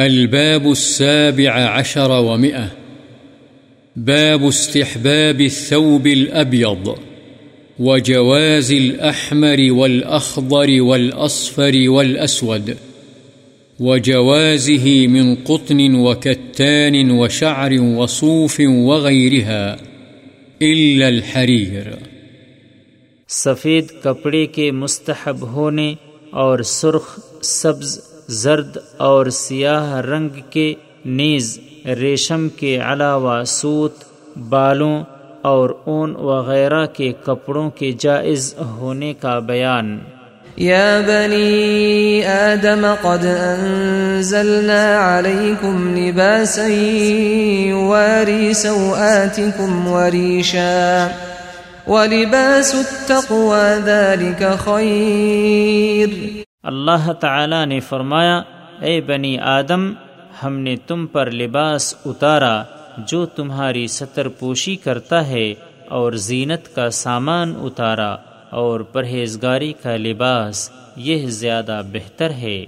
الباب السابع عشر ومئة. باب استحباب الثوب الأبيض وجواز الأحمر والأخضر والأصفر والأسود وجوازه من قطن وكتان وشعر وصوف وغيرها إلا الحرير. سفید کپڑے کے مستحب ہونے اور سرخ سبز زرد اور سیاہ رنگ کے نیز ریشم کے علاوہ سوت، بالوں اور اون وغیرہ کے کپڑوں کے جائز ہونے کا بیان۔ يا بني آدم قد أنزلنا عليكم لباسا يواري سوآتكم وريشا ولباس التقوى ذلك خير اللہ تعالی نے فرمایا اے بنی آدم ہم نے تم پر لباس اتارا جو تمہاری ستر پوشی کرتا ہے اور زینت کا سامان اتارا اور پرہیزگاری کا لباس یہ زیادہ بہتر ہے۔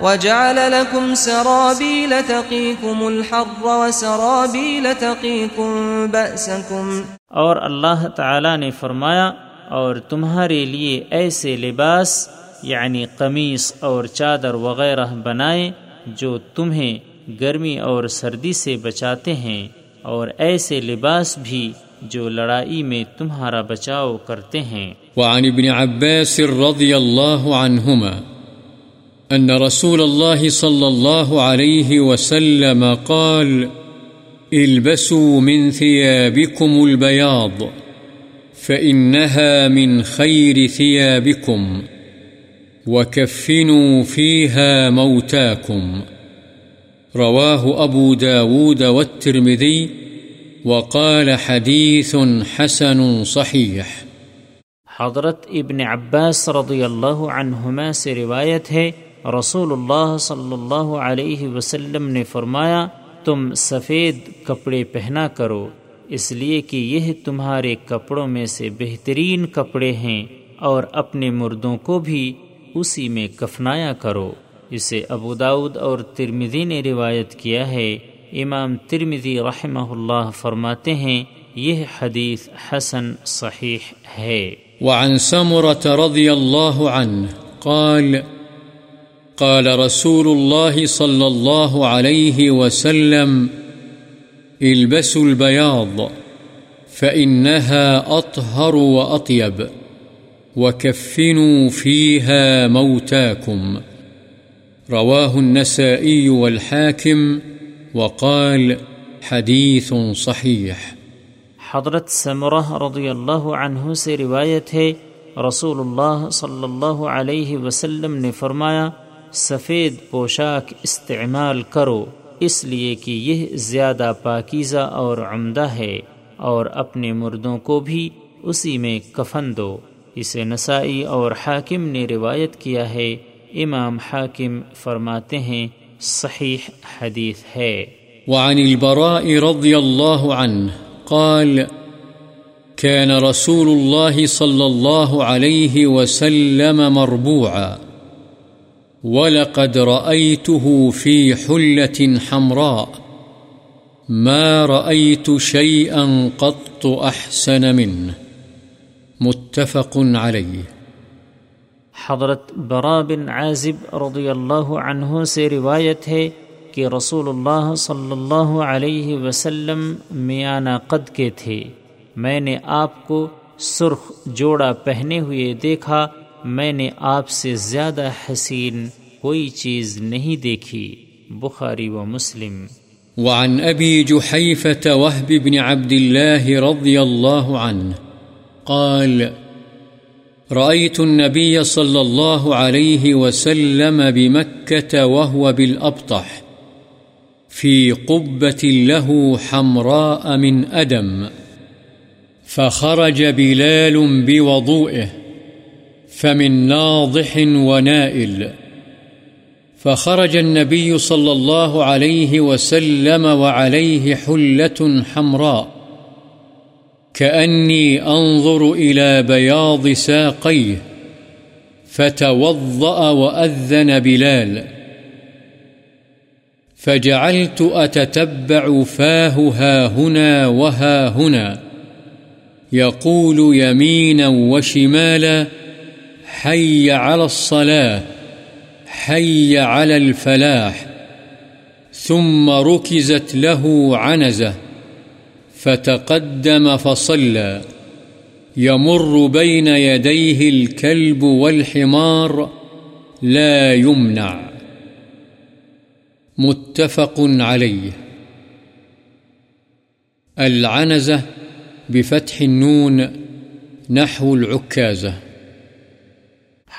وجعل لكم سرابيل تقيكم الحر وسرابيل تقيكم بأسكم۔ اور اللہ تعالی نے فرمایا اور تمہارے لیے ایسے لباس یعنی قمیص اور چادر وغیرہ بنائیں جو تمہیں گرمی اور سردی سے بچاتے ہیں اور ایسے لباس بھی جو لڑائی میں تمہارا بچاؤ کرتے ہیں۔ وعن ابن عباس رضی اللہ عنہما ان رسول اللہ صلی اللہ علیہ وسلم قال، البسوا من ثيابكم البياض فإنها من خير ثيابكم وكفنوا فيها موتاكم رواه أبو داود والترمذي وقال حديث حسن صحيح حضرت ابن عباس رضی اللہ عنہما سے روایت ہے، رسول اللہ صلی اللہ علیہ وسلم نے فرمایا، تم سفید کپڑے پہنا کرو، اس لیے کہ یہ تمہارے کپڑوں میں سے بہترین کپڑے ہیں اور اپنے مردوں کو بھی اسی میں کفنایا کرو۔ اسے ابو داود اور ترمدی نے روایت کیا ہے۔ امام ترمدی رحمہ اللہ فرماتے ہیں، یہ حدیث حسن صحیح ہے۔ وعن سمرة رضي الله عنه قال قال رسول الله صلى الله عليه وسلم، البسوا البياض فإنها أطهر وأطيب وكفنوا فيها موتاكم رواه النسائي والحاكم وقال حديث صحيح حضرت سمرہ رضی اللہ عنہ سے روایت ہے، رسول اللہ صلی اللہ علیہ وسلم نے فرمایا، سفید پوشاک استعمال کرو، اس لیے کہ یہ زیادہ پاکیزہ اور عمدہ ہے اور اپنے مردوں کو بھی اسی میں کفن دو۔ اسے نسائی اور حاکم نے روایت کیا ہے۔ امام حاکم فرماتے ہیں، صحیح حدیث ہے۔ وعن البراء رضي الله عنه قال كان رسول الله صلى الله عليه وسلم مربوعا، ولقد رأيته في حلة حمراء، ما رأيت شيئا قط أحسن منه متفق عليه حضرت برا بن عازب رضی اللہ عنہ سے روایت ہے کہ رسول اللہ صلی اللہ علیہ وسلم میانہ قد کے تھے۔ میں نے آپ کو سرخ جوڑا پہنے ہوئے دیکھا میں نے آپ سے زیادہ حسین کوئی چیز نہیں دیکھی۔ بخاری و مسلم۔ وعن أبي جحيفة وهب بن عبد الله رضي الله عنه قال، رأيت النبي صلى الله عليه وسلم بمكة وهو بالأبطح، في قبة له حمراء من أدم، فخرج بلال بوضوئه، فمن ناضح ونائل، فخرج النبي صلى الله عليه وسلم وعليه حلة حمراء. كأني أنظر إلى بياض ساقيه، فتوضأ وأذن بلال. فجعلت أتتبع فاه ها هنا وها هنا، يقول يمينا وشمالا حي على الصلاة، حي على الفلاح. ثم ركزت له عنزة. فتقدم فصلى يمر بين يديه الكلب والحمار لا يمنع. متفق عليه. العنزة بفتح النون نحو العكازة.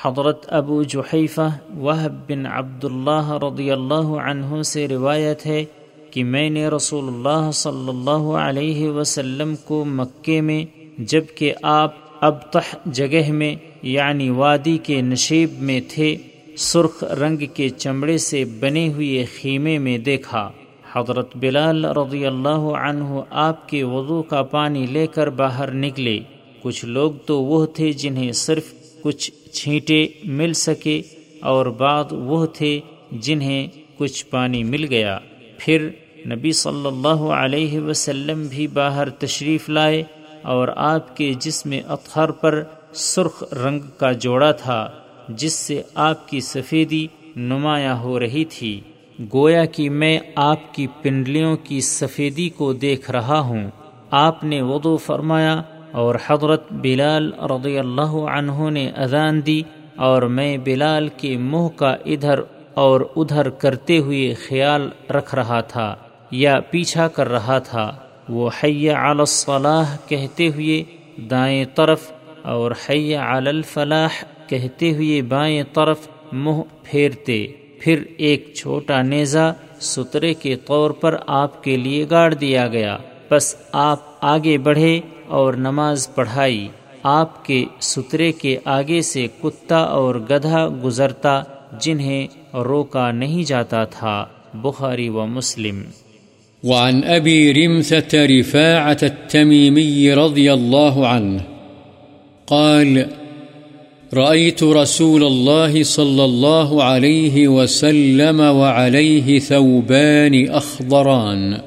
حضرت ابو جحیفہ وہب بن عبداللہ رضی اللہ عنہ سے روایت ہے کہ میں نے رسول اللہ صلی اللہ علیہ وسلم کو مکے میں جبکہ آپ ابتح جگہ میں یعنی وادی کے نشیب میں تھے، سرخ رنگ کے چمڑے سے بنے ہوئے خیمے میں دیکھا۔ حضرت بلال رضی اللہ عنہ آپ کے وضو کا پانی لے کر باہر نکلے۔ کچھ لوگ تو وہ تھے جنہیں صرف کچھ چھینٹے مل سکے، اور بعد وہ تھے جنہیں کچھ پانی مل گیا۔ پھر نبی صلی اللہ علیہ وسلم بھی باہر تشریف لائے اور آپ کے جسم اطہر پر سرخ رنگ کا جوڑا تھا، جس سے آپ کی سفیدی نمایاں ہو رہی تھی۔ گویا کہ میں آپ کی پنڈلیوں کی سفیدی کو دیکھ رہا ہوں۔ آپ نے وضو فرمایا اور حضرت بلال رضی اللہ عنہ نے اذان دی اور میں بلال کے منہ کا ادھر اور ادھر کرتے ہوئے خیال رکھ رہا تھا یا پیچھا کر رہا تھا، وہ حی علی الصلاح کہتے ہوئے دائیں طرف اور حی علی الفلاح کہتے ہوئے بائیں طرف منہ پھیرتے، پھر ایک چھوٹا نیزا سترے کے طور پر آپ کے لیے گاڑ دیا گیا۔ بس آپ آگے بڑھے اور نماز پڑھائی، آپ کے سترے کے آگے سے کتا اور گدھا گزرتا جنہیں روکا نہیں جاتا تھا بخاری و مسلم۔ وعن أبي رمثة رفاعة التميمي رضي الله عنه قال رأيت رسول الله صلى الله عليه وسلم وعليه ثوبان أخضران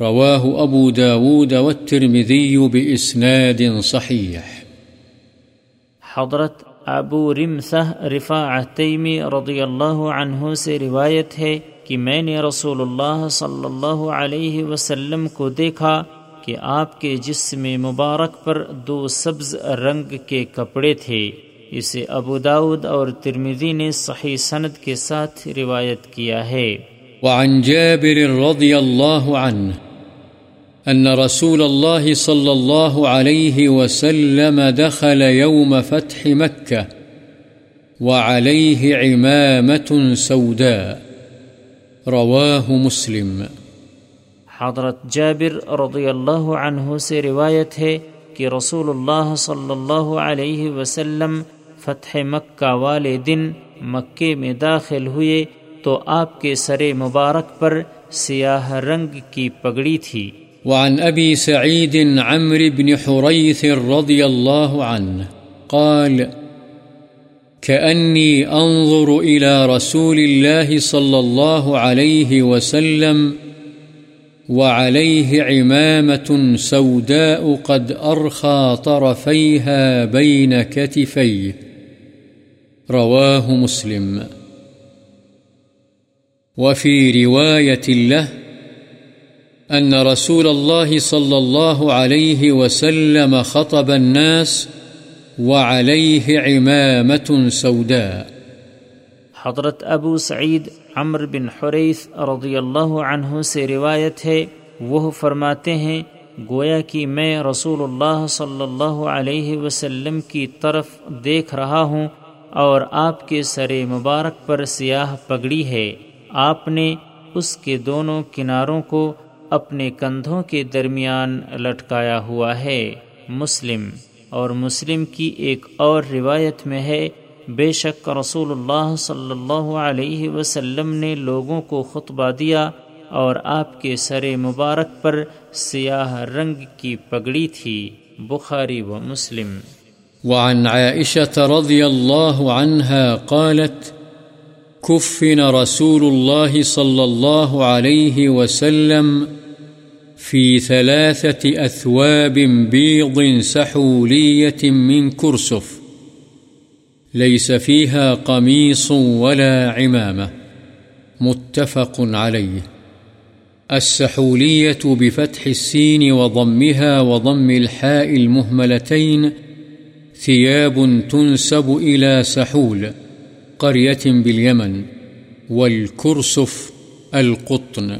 رواه أبو داود والترمذي بإسناد صحيح حضرت ابو رمسہ رفاع تیمی رضی اللہ عنہ سے روایت ہے کہ میں نے رسول اللہ صلی اللہ علیہ وسلم کو دیکھا کہ آپ کے جسم مبارک پر دو سبز رنگ کے کپڑے تھے۔ اسے ابو داود اور ترمیزی نے صحیح سند کے ساتھ روایت کیا ہے۔ وعن جابر رضی اللہ عنہ أن رسول الله صلى الله عليه وسلم دخل يوم فتح مكة وعليه عمامة سوداء. رواه مسلم. حضرت جابر رضی اللہ عنہ سے روایت ہے کہ رسول اللہ صلی اللہ علیہ وسلم فتح مکہ والے دن مکے میں داخل ہوئے تو آپ کے سر مبارک پر سیاہ رنگ کی پگڑی تھی۔ وعن ابی سعید عمر بن حریث رضی اللہ عنہ قال، كأني أنظر إلى رسول الله صلى الله عليه وسلم، وعليه عمامة سوداء قد أرخى طرفيها بين كتفيه. رواه مسلم. وفي رواية له أن رسول الله صلى الله عليه وسلم خطب الناس وعليه عمامة سوداء. حضرت ابو سعید عمر بن حریث رضی اللہ عنہ سے روایت ہے، وہ فرماتے ہیں، گویا کہ میں رسول اللہ صلی اللہ علیہ وسلم کی طرف دیکھ رہا ہوں اور آپ کے سر مبارک پر سیاہ پگڑی ہے۔ آپ نے اس کے دونوں کناروں کو اپنے کندھوں کے درمیان لٹکایا ہوا ہے۔ مسلم۔ اور مسلم کی ایک اور روایت میں ہے، بے شک رسول اللہ صلی اللہ علیہ وسلم نے لوگوں کو خطبہ دیا اور آپ کے سر مبارک پر سیاہ رنگ کی پگڑی تھی۔ بخاری و مسلم۔ وعن عائشة رضي الله عنها قالت كفن رسول الله صلى الله عليه وسلم في ثلاثة أثواب بيض سحولية من كرسف. ليس فيها قميص ولا عمامة. متفق عليه. السحولية بفتح السين وضمها وضم الحاء المهملتين ثياب تنسب إلى سحول. قرية باليمن والكرسف القطن.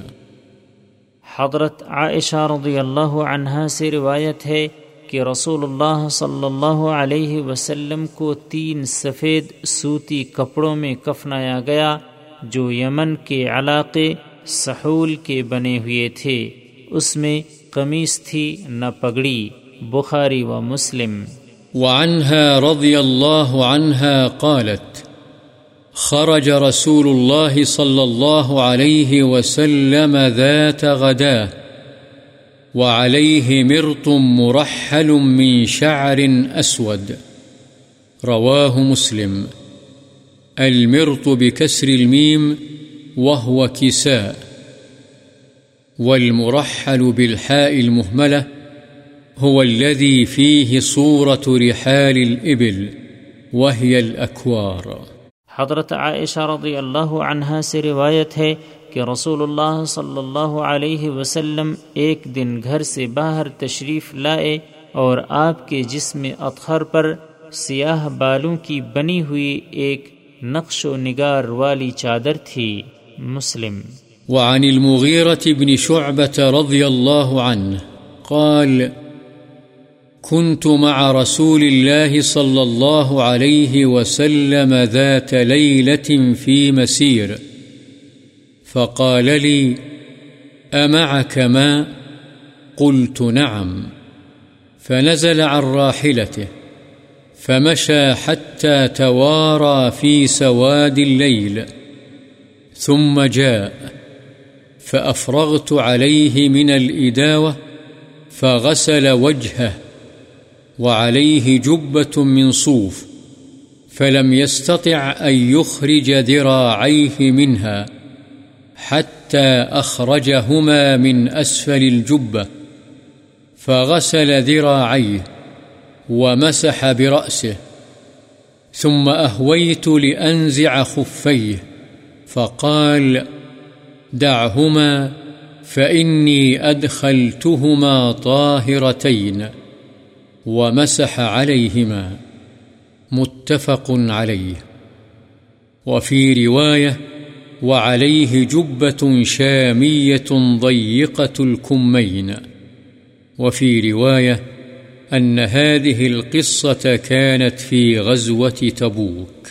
حضرت عائشہ رضی اللہ عنہا سے روایت ہے کہ رسول اللہ صلی اللہ علیہ وسلم کو تین سفید سوتی کپڑوں میں کفنایا گیا جو یمن کے علاقے سحول کے بنے ہوئے تھے۔ اس میں قمیص تھی نہ پگڑی۔ بخاری و مسلم۔ وعنها رضي الله عنها قالت خرج رسول الله صلى الله عليه وسلم ذات غداه وعليه مرط مرحل من شعر أسود رواه مسلم. المرط بكسر الميم وهو كساء. والمرحل بالحاء المهملة هو الذي فيه صورة رحال الإبل وهي الأكوار. حضرت عائشہ رضی اللہ عنہا سے روایت ہے کہ رسول اللہ صلی اللہ علیہ وسلم ایک دن گھر سے باہر تشریف لائے اور آپ کے جسم اطخر پر سیاہ بالوں کی بنی ہوئی ایک نقش و نگار والی چادر تھی۔ مسلم۔ وعن المغيرة بن شعبة رضي الله عنه قال كنت مع رسول الله صلى الله عليه وسلم ذات ليلة في مسير. فقال لي، أمعك ماء قلت نعم. فنزل عن راحلته، فمشى حتى توارى في سواد الليل، ثم جاء، فأفرغت عليه من الإداوة، فغسل وجهه. وعليه جبة من صوف، فلم يستطع أن يخرج ذراعيه منها حتى أخرجهما من أسفل الجبة، فغسل ذراعيه ومسح برأسه، ثم أهويت لأنزع خفيه، فقال دعهما، فإني أدخلتهما طاهرتين. ومسح عليهما متفق عليه. وفي رواية وعليه جبة شامية ضيقة الكمين. وفي رواية أن هذه القصة كانت في غزوة تبوك.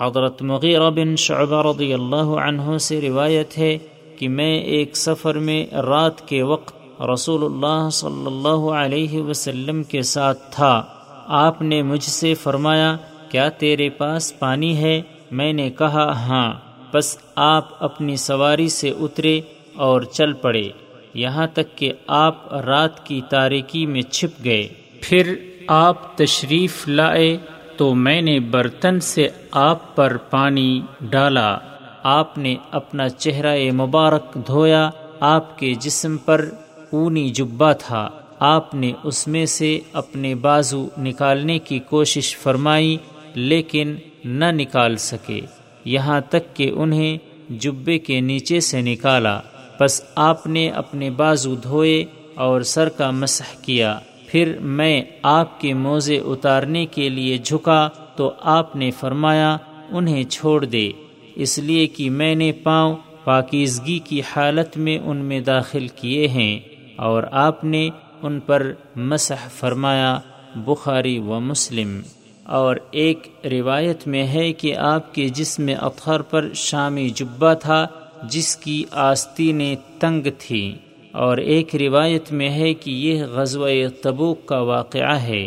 حضرت مغیرہ بن شعبہ رضی اللہ عنہ سے روایت ہے کہ میں ایک سفر میں رات کے وقت رسول اللہ صلی اللہ علیہ وسلم کے ساتھ تھا۔ آپ نے مجھ سے فرمایا، کیا تیرے پاس پانی ہے؟ میں نے کہا ہاں۔ بس آپ اپنی سواری سے اترے اور چل پڑے۔ یہاں تک کہ آپ رات کی تاریکی میں چھپ گئے۔ پھر آپ تشریف لائے تو میں نے برتن سے آپ پر پانی ڈالا۔ آپ نے اپنا چہرہ مبارک دھویا، آپ کے جسم پر اونی جبا تھا۔ آپ نے اس میں سے اپنے بازو نکالنے کی کوشش فرمائی، لیکن نہ نکال سکے۔ یہاں تک کہ انہیں جبے کے نیچے سے نکالا۔ بس آپ نے اپنے بازو دھوئے اور سر کا مسح کیا۔ پھر میں آپ کے موزے اتارنے کے لیے جھکا تو آپ نے فرمایا، انہیں چھوڑ دے۔ اس لیے کہ میں نے پاؤں پاکیزگی کی حالت میں ان میں داخل کیے ہیں۔ اور آپ نے ان پر مسح فرمایا، بخاری و مسلم۔ اور ایک روایت میں ہے کہ آپ کے جسم اطہر پر شامی جبہ تھا، جس کی آستینیں تنگ تھیں اور ایک روایت میں ہے کہ یہ غزوہ تبوک کا واقعہ ہے۔